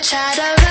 try to